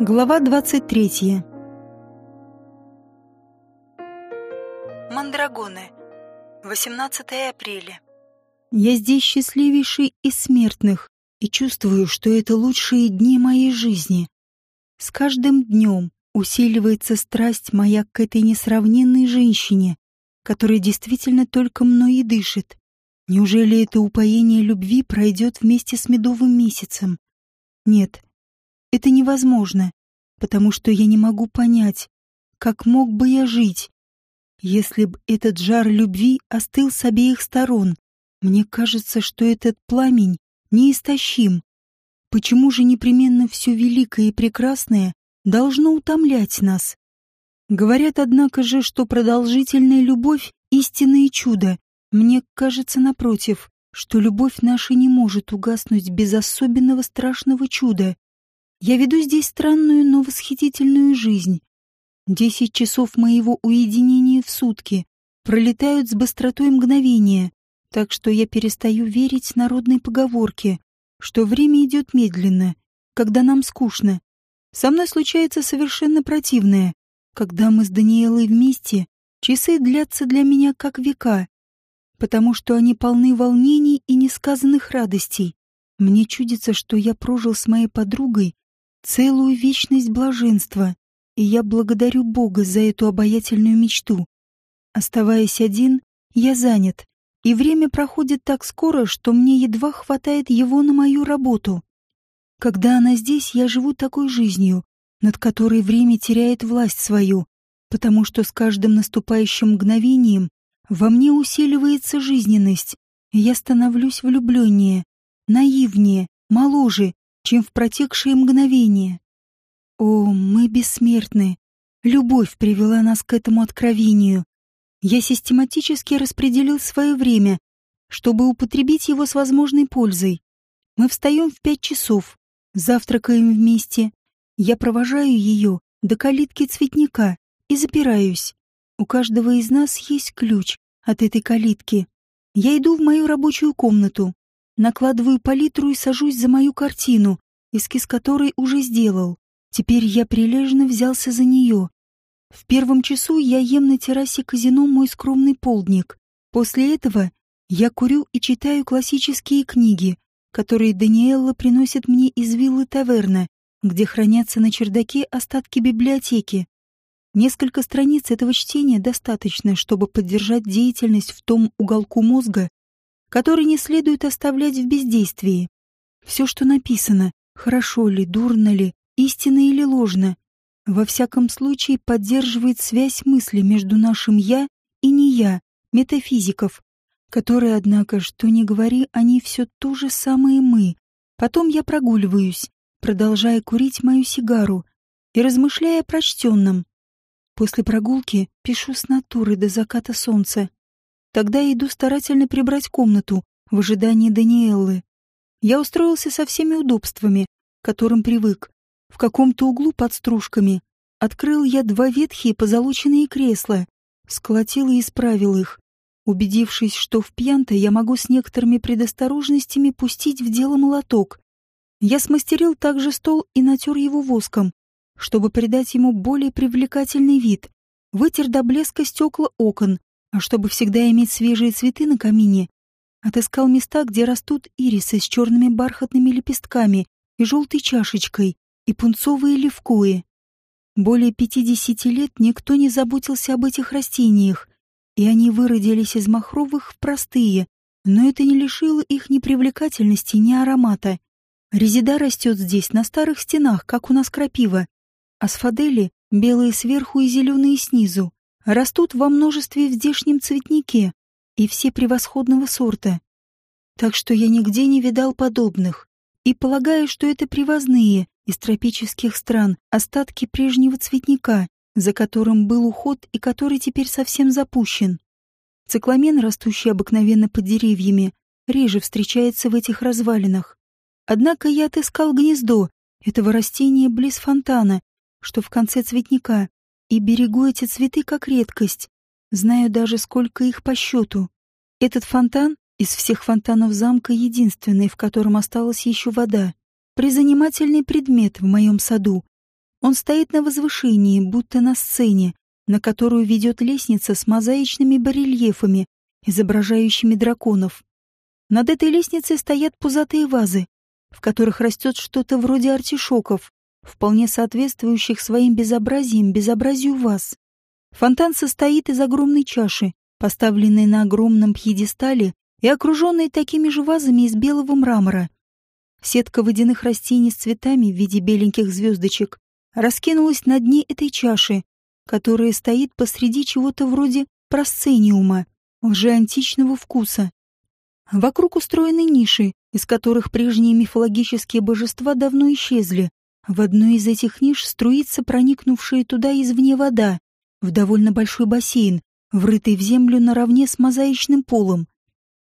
Глава 23. Мандрагоны. 18 апреля. Я здесь счастливейший из смертных и чувствую, что это лучшие дни моей жизни. С каждым днем усиливается страсть моя к этой несравненной женщине, которая действительно только мной и дышит. Неужели это упоение любви пройдет вместе с медовым месяцем? Нет, это невозможно, потому что я не могу понять, как мог бы я жить, если б этот жар любви остыл с обеих сторон. Мне кажется, что этот пламень неистощим. Почему же непременно все великое и прекрасное должно утомлять нас? Говорят, однако же, что продолжительная любовь — истинное чудо. Мне кажется, напротив, что любовь наша не может угаснуть без особенного страшного чуда. Я веду здесь странную, но восхитительную жизнь. Десять часов моего уединения в сутки пролетают с быстротой мгновения, так что я перестаю верить народной поговорке, что время идет медленно, когда нам скучно. Со мной случается совершенно противное. Когда мы с Даниэлой вместе, часы длятся для меня как века, потому что они полны волнений и несказанных радостей. Мне чудится, что я прожил с моей подругой целую вечность блаженства, и я благодарю Бога за эту обаятельную мечту. Оставаясь один, я занят, и время проходит так скоро, что мне едва хватает его на мою работу. Когда она здесь, я живу такой жизнью, над которой время теряет власть свою, потому что с каждым наступающим мгновением во мне усиливается жизненность, я становлюсь влюбленнее, наивнее, моложе, чем в протекшие мгновения. О, мы бессмертны. Любовь привела нас к этому откровению. Я систематически распределил свое время, чтобы употребить его с возможной пользой. Мы встаем в пять часов, завтракаем вместе. Я провожаю ее до калитки цветника и запираюсь. У каждого из нас есть ключ от этой калитки. Я иду в мою рабочую комнату, накладываю палитру и сажусь за мою картину, эскиз которой уже сделал. Теперь я прилежно взялся за нее. В первом часу я ем на террасе казино мой скромный полдник. После этого я курю и читаю классические книги, которые Даниэлла приносит мне из виллы таверна, где хранятся на чердаке остатки библиотеки. Несколько страниц этого чтения достаточно, чтобы поддержать деятельность в том уголку мозга, который не следует оставлять в бездействии. Все, что написано, хорошо ли, дурно ли, истинно или ложно, во всяком случае поддерживает связь мысли между нашим «я» и «не я», метафизиков, которые, однако, что ни говори, они все то же самое мы. Потом я прогуливаюсь, продолжая курить мою сигару и размышляя о прочтенном. После прогулки пишу с натуры до заката солнца. Тогда я иду старательно прибрать комнату в ожидании Даниэллы. Я устроился со всеми удобствами, к которым привык. В каком-то углу под стружками открыл я два ветхие позолоченные кресла, сколотил и исправил их, убедившись, что в пьянто я могу с некоторыми предосторожностями пустить в дело молоток. Я смастерил также стол и натер его воском, чтобы придать ему более привлекательный вид, вытер до блеска стекла окон, а чтобы всегда иметь свежие цветы на камине, отыскал места, где растут ирисы с черными бархатными лепестками и желтой чашечкой, и пунцовые левкои. Более пятидесяти лет никто не заботился об этих растениях, и они выродились из махровых в простые, но это не лишило их ни привлекательности, ни аромата. Резида растет здесь на старых стенах, как у нас крапива, а сфадели, белые сверху и зеленые снизу, растут во множестве в здешнем цветнике, и все превосходного сорта. Так что я нигде не видал подобных, и полагаю, что это привозные из тропических стран остатки прежнего цветника, за которым был уход и который теперь совсем запущен. Цикламен, растущий обыкновенно под деревьями, реже встречается в этих развалинах. Однако я отыскал гнездо этого растения близ фонтана, что в конце цветника, и берегу эти цветы как редкость. Знаю даже, сколько их по счету. Этот фонтан из всех фонтанов замка единственный, в котором осталась еще вода. Призанимательный предмет в моем саду. Он стоит на возвышении, будто на сцене, на которую ведет лестница с мозаичными барельефами, изображающими драконов. Над этой лестницей стоят пузатые вазы, в которых растет что-то вроде артишоков, вполне соответствующих своим безобразием безобразию ваз. Фонтан состоит из огромной чаши, поставленной на огромном пьедестале и окруженной такими же вазами из белого мрамора. Сетка водяных растений с цветами в виде беленьких звездочек раскинулась на дне этой чаши, которая стоит посреди чего-то вроде просцениума, античного вкуса. Вокруг устроены ниши, из которых прежние мифологические божества давно исчезли. В одной из этих ниш струится проникнувшая туда извне вода, в довольно большой бассейн, врытый в землю наравне с мозаичным полом.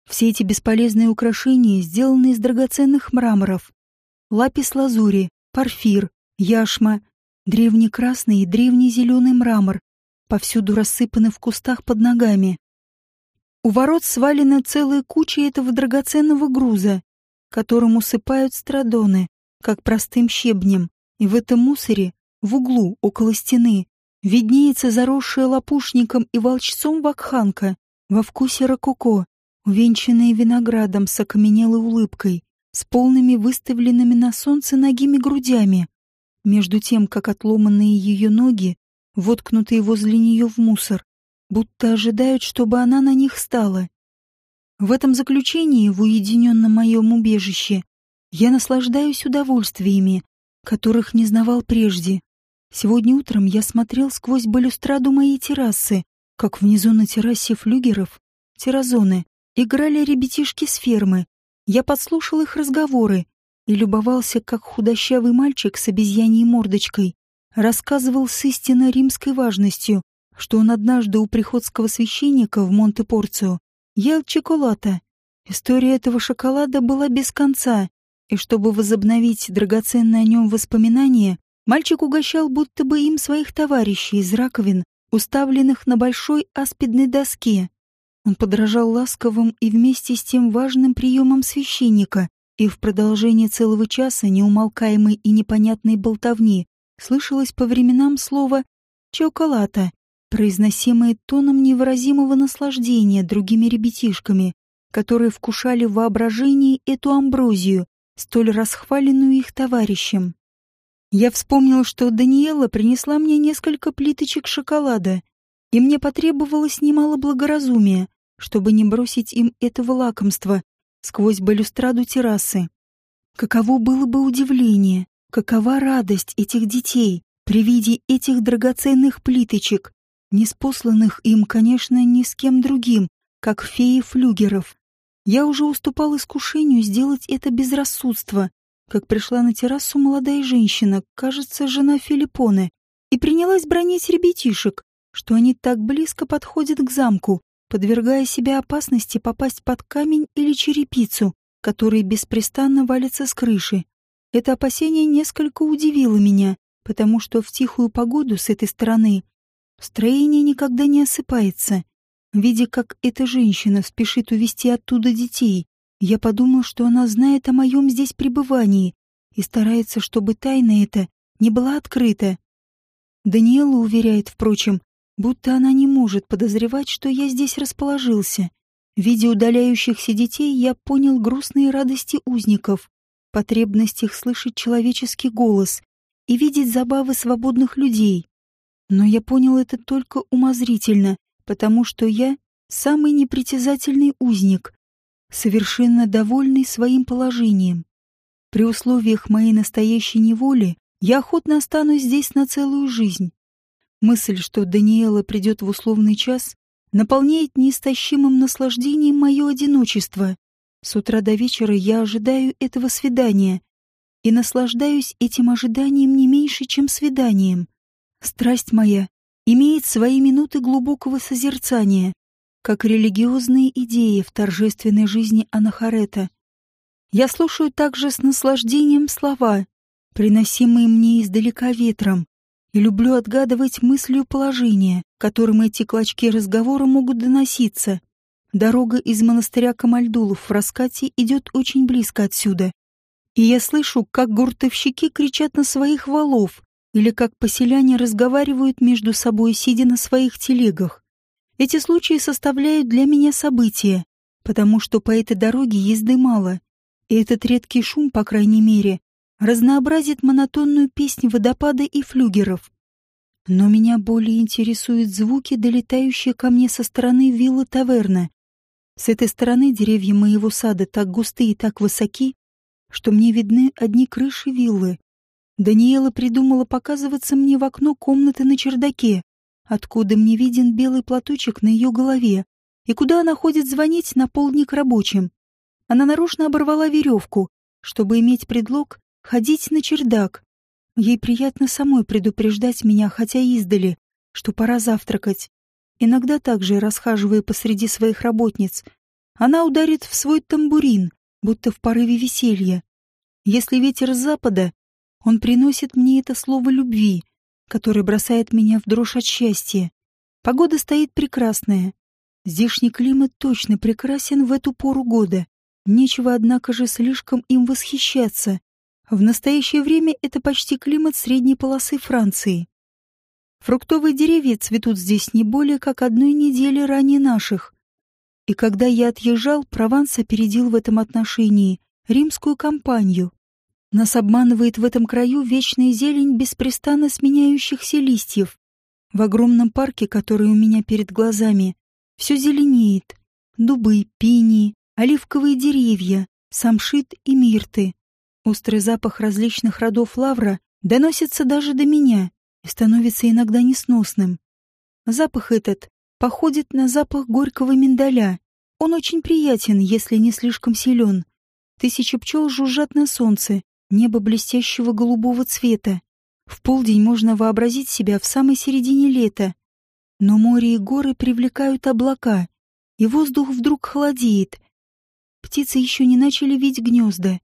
Все эти бесполезные украшения сделаны из драгоценных мраморов. Лапис-лазури, порфир, яшма, древний красный и древний зеленый мрамор, повсюду рассыпаны в кустах под ногами. У ворот свалена целая куча этого драгоценного груза, которым усыпают страдоны, как простым щебнем, и в этом мусоре, в углу, около стены, виднеется заросшая лопушником и волчцом вакханка во вкусе рококо, увенчанная виноградом с окаменелой улыбкой, с полными выставленными на солнце ногими грудями, между тем, как отломанные ее ноги, воткнутые возле нее в мусор, будто ожидают, чтобы она на них стала. В этом заключении, в уединенном моем убежище, я наслаждаюсь удовольствиями, которых не знавал прежде. Сегодня утром я смотрел сквозь балюстраду моей террасы, как внизу на террасе флюгеров, терразоны, играли ребятишки с фермы. Я подслушал их разговоры и любовался, как худощавый мальчик с обезьяньей мордочкой рассказывал с истинно римской важностью что он однажды у приходского священника в Монте-Порцио ел чоколата. История этого шоколада была без конца, и чтобы возобновить драгоценные о нем воспоминания, мальчик угощал будто бы им своих товарищей из раковин, уставленных на большой аспидной доске. Он подражал ласковым и вместе с тем важным приемам священника, и в продолжении целого часа неумолкаемой и непонятной болтовни слышалось по временам слово «чоколата», произносимые тоном невыразимого наслаждения другими ребятишками, которые вкушали в воображении эту амброзию, столь расхваленную их товарищем. Я вспомнил, что Даниэла принесла мне несколько плиточек шоколада, и мне потребовалось немало благоразумия, чтобы не бросить им этого лакомства сквозь балюстраду террасы. Каково было бы удивление, какова радость этих детей при виде этих драгоценных плиточек, неспосланных им, конечно, ни с кем другим, как феи флюгеров. Я уже уступал искушению сделать это безрассудство, как пришла на террасу молодая женщина, кажется, жена Филиппоны, и принялась бронить ребятишек, что они так близко подходят к замку, подвергая себя опасности попасть под камень или черепицу, которые беспрестанно валятся с крыши. Это опасение несколько удивило меня, потому что в тихую погоду с этой стороны Строение никогда не осыпается. Видя, как эта женщина спешит увести оттуда детей, я подумал, что она знает о моем здесь пребывании и старается, чтобы тайна эта не была открыта. Даниэла уверяет, впрочем, будто она не может подозревать, что я здесь расположился. Видя удаляющихся детей, я понял грустные радости узников, потребность их слышать человеческий голос и видеть забавы свободных людей. Но я понял это только умозрительно, потому что я самый непритязательный узник, совершенно довольный своим положением. При условиях моей настоящей неволи я охотно останусь здесь на целую жизнь. Мысль, что Даниэла придет в условный час, наполняет неистощимым наслаждением мое одиночество. С утра до вечера я ожидаю этого свидания и наслаждаюсь этим ожиданием не меньше, чем свиданием. Страсть моя имеет свои минуты глубокого созерцания, как религиозные идеи в торжественной жизни Анахарета. Я слушаю также с наслаждением слова, приносимые мне издалека ветром, и люблю отгадывать мыслью положения, которым эти клочки разговора могут доноситься. Дорога из монастыря Камальдулов в раскате идет очень близко отсюда. И я слышу, как гуртовщики кричат на своих валов, или как поселяне разговаривают между собой, сидя на своих телегах. Эти случаи составляют для меня события, потому что по этой дороге езды мало, и этот редкий шум, по крайней мере, разнообразит монотонную песнь водопада и флюгеров. Но меня более интересуют звуки, долетающие ко мне со стороны виллы таверна. С этой стороны деревья моего сада так густые и так высоки, что мне видны одни крыши виллы. Даниэла придумала показываться мне в окно комнаты на чердаке, откуда мне виден белый платочек на ее голове, и куда она ходит звонить на полдник рабочим. Она нарочно оборвала веревку, чтобы иметь предлог ходить на чердак. Ей приятно самой предупреждать меня, хотя издали, что пора завтракать. Иногда также, расхаживая посреди своих работниц, она ударит в свой тамбурин, будто в порыве веселья. Если ветер с запада, он приносит мне это слово любви, которое бросает меня в дрожь от счастья. Погода стоит прекрасная. Здешний климат точно прекрасен в эту пору года. Нечего, однако же, слишком им восхищаться. В настоящее время это почти климат средней полосы Франции. Фруктовые деревья цветут здесь не более как одной недели ранее наших. И когда я отъезжал, Прованс опередил в этом отношении римскую кампанию. Нас обманывает в этом краю вечная зелень беспрестанно сменяющихся листьев. В огромном парке, который у меня перед глазами, все зеленеет. Дубы, пинии, оливковые деревья, самшит и мирты. Острый запах различных родов лавра доносится даже до меня и становится иногда несносным. Запах этот походит на запах горького миндаля. Он очень приятен, если не слишком силен. Тысячи пчел жужжат на солнце, небо блестящего голубого цвета. В полдень можно вообразить себя в самой середине лета. Но море и горы привлекают облака, и воздух вдруг холодеет. Птицы еще не начали видеть гнезда.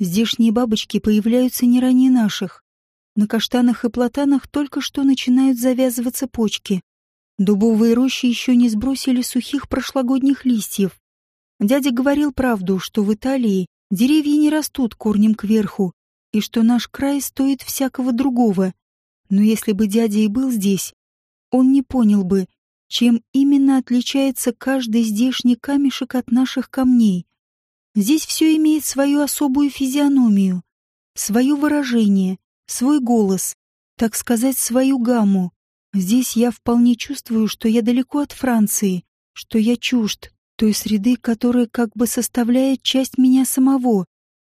Здешние бабочки появляются не ранее наших. На каштанах и платанах только что начинают завязываться почки. Дубовые рощи еще не сбросили сухих прошлогодних листьев. Дядя говорил правду, что в Италии деревья не растут корнем кверху, и что наш край стоит всякого другого. Но если бы дядя и был здесь, он не понял бы, чем именно отличается каждый здешний камешек от наших камней. Здесь все имеет свою особую физиономию, свое выражение, свой голос, так сказать, свою гамму. Здесь я вполне чувствую, что я далеко от Франции, что я чужд той среды, которая как бы составляет часть меня самого,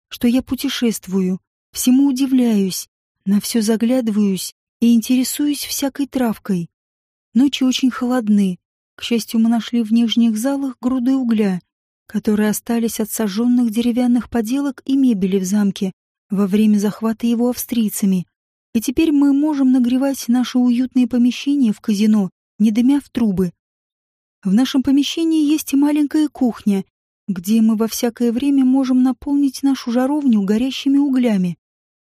что я путешествую, всему удивляюсь, на все заглядываюсь и интересуюсь всякой травкой. Ночи очень холодны. К счастью, мы нашли в нижних залах груды угля, которые остались от сожженных деревянных поделок и мебели в замке во время захвата его австрийцами, и теперь мы можем нагревать наши уютные помещения в казино, не дымя в трубы. В нашем помещении есть и маленькая кухня, где мы во всякое время можем наполнить нашу жаровню горящими углями,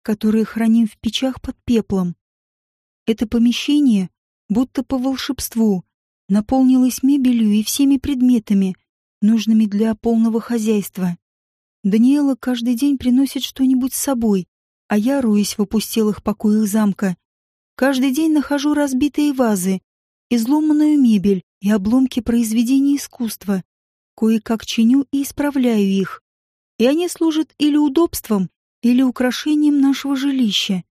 которые храним в печах под пеплом. Это помещение, будто по волшебству, наполнилось мебелью и всеми предметами, нужными для полного хозяйства. Даниэла каждый день приносит что-нибудь с собой, а я, роюсь в опустелых покоях замка, каждый день нахожу разбитые вазы, изломанную мебель и обломки произведений искусства, кое-как чиню и исправляю их, и они служат или удобством, или украшением нашего жилища.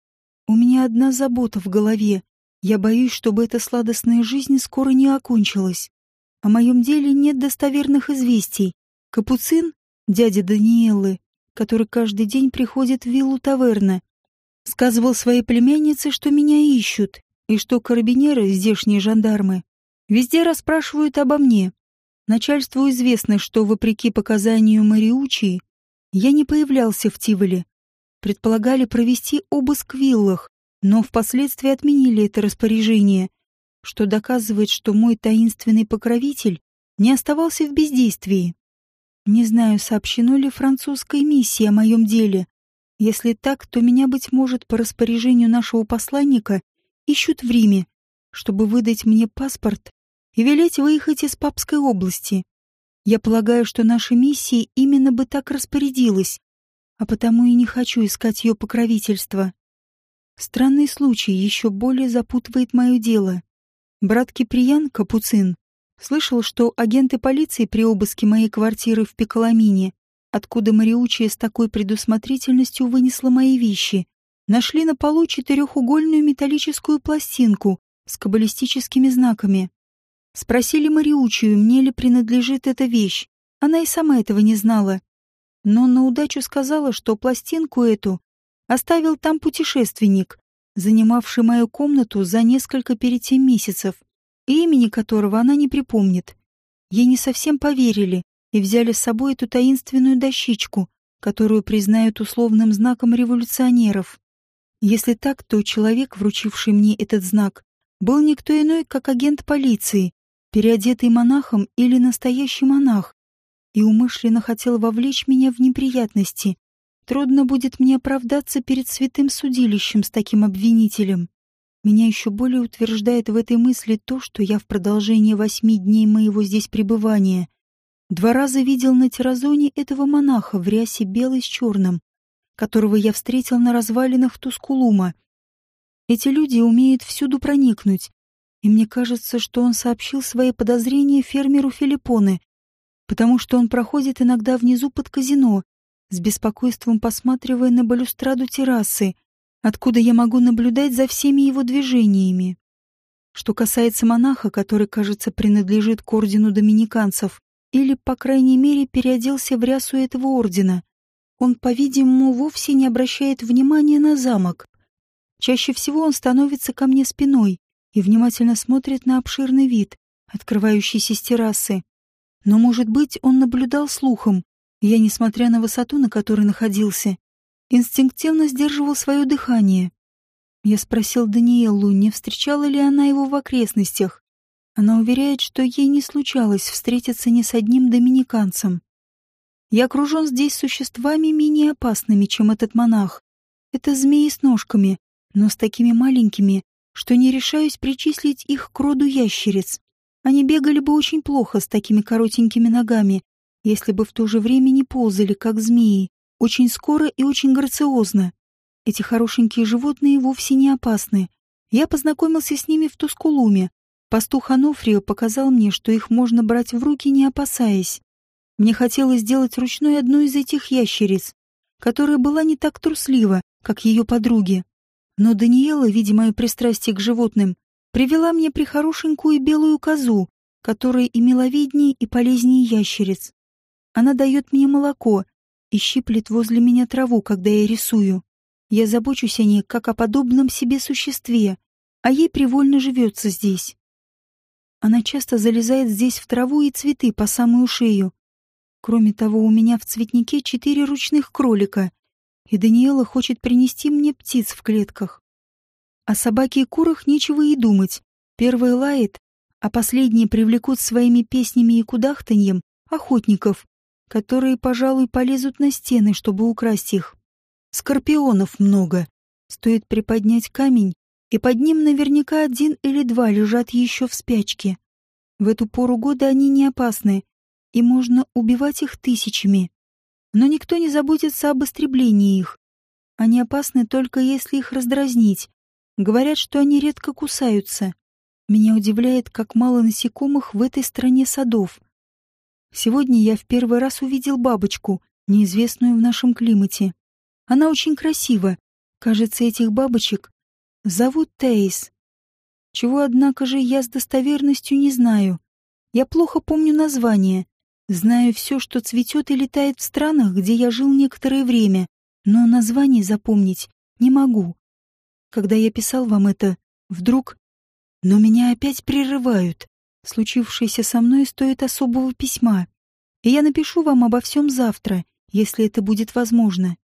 У меня одна забота в голове. Я боюсь, чтобы эта сладостная жизнь скоро не окончилась. О моем деле нет достоверных известий. Капуцин, дядя Даниэлы, который каждый день приходит в виллу таверна. Сказывал своей племяннице, что меня ищут, и что карабинеры, здешние жандармы, везде расспрашивают обо мне. Начальству известно, что, вопреки показанию Мариучи, я не появлялся в Тиволе. Предполагали провести обыск в виллах, но впоследствии отменили это распоряжение, что доказывает, что мой таинственный покровитель не оставался в бездействии. Не знаю, сообщено ли французской миссии о моем деле. Если так, то меня, быть может, по распоряжению нашего посланника ищут в Риме, чтобы выдать мне паспорт и велеть выехать из Папской области. Я полагаю, что наша миссия именно бы так распорядилась, а потому и не хочу искать ее покровительства. Странный случай еще более запутывает мое дело. Брат Киприян, Капуцин, слышал, что агенты полиции при обыске моей квартиры в Пиколамине, откуда Мариучия с такой предусмотрительностью вынесла мои вещи, нашли на полу четырехугольную металлическую пластинку с каббалистическими знаками. Спросили Мариучию, мне ли принадлежит эта вещь. Она и сама этого не знала. Но на удачу сказала, что пластинку эту оставил там путешественник, занимавший мою комнату за несколько перед тем месяцев, имени которого она не припомнит. Ей не совсем поверили и взяли с собой эту таинственную дощечку, которую признают условным знаком революционеров. Если так, то человек, вручивший мне этот знак, был никто иной, как агент полиции, переодетый монахом или настоящий монах, и умышленно хотел вовлечь меня в неприятности, Трудно будет мне оправдаться перед святым судилищем с таким обвинителем. Меня еще более утверждает в этой мысли то, что я в продолжении восьми дней моего здесь пребывания два раза видел на терразоне этого монаха в рясе белый с черным, которого я встретил на развалинах Тускулума. Эти люди умеют всюду проникнуть, и мне кажется, что он сообщил свои подозрения фермеру Филиппоне, потому что он проходит иногда внизу под казино, с беспокойством посматривая на балюстраду террасы, откуда я могу наблюдать за всеми его движениями. Что касается монаха, который, кажется, принадлежит к ордену доминиканцев, или, по крайней мере, переоделся в рясу этого ордена, он, по-видимому, вовсе не обращает внимания на замок. Чаще всего он становится ко мне спиной и внимательно смотрит на обширный вид, открывающийся с террасы. Но, может быть, он наблюдал слухом, я, несмотря на высоту, на которой находился, инстинктивно сдерживал свое дыхание. Я спросил Даниэлу, не встречала ли она его в окрестностях. Она уверяет, что ей не случалось встретиться ни с одним доминиканцем. Я окружен здесь существами менее опасными, чем этот монах. Это змеи с ножками, но с такими маленькими, что не решаюсь причислить их к роду ящериц. Они бегали бы очень плохо с такими коротенькими ногами, если бы в то же время не ползали, как змеи, очень скоро и очень грациозно. Эти хорошенькие животные вовсе не опасны. Я познакомился с ними в Тускулуме. Пастух Анофрио показал мне, что их можно брать в руки, не опасаясь. Мне хотелось сделать ручной одну из этих ящериц, которая была не так труслива, как ее подруги. Но Даниэла, видя мое пристрастие к животным, привела мне прихорошенькую белую козу, которая и миловиднее, и полезнее ящериц. Она дает мне молоко и щиплет возле меня траву, когда я рисую. Я забочусь о ней, как о подобном себе существе, а ей привольно живется здесь. Она часто залезает здесь в траву и цветы по самую шею. Кроме того, у меня в цветнике четыре ручных кролика, и Даниэла хочет принести мне птиц в клетках. О собаке и курах нечего и думать. Первый лает, а последние привлекут своими песнями и кудахтаньем охотников, которые, пожалуй, полезут на стены, чтобы украсть их. Скорпионов много. Стоит приподнять камень, и под ним наверняка один или два лежат еще в спячке. В эту пору года они не опасны, и можно убивать их тысячами. Но никто не заботится об истреблении их. Они опасны только если их раздразнить. Говорят, что они редко кусаются. Меня удивляет, как мало насекомых в этой стране садов. Сегодня я в первый раз увидел бабочку, неизвестную в нашем климате. Она очень красива. Кажется, этих бабочек зовут Тейс. Чего, однако же, я с достоверностью не знаю. Я плохо помню название. Знаю все, что цветет и летает в странах, где я жил некоторое время, но название запомнить не могу. Когда я писал вам это, вдруг... Но меня опять прерывают. Случившееся со мной стоит особого письма. И я напишу вам обо всем завтра, если это будет возможно.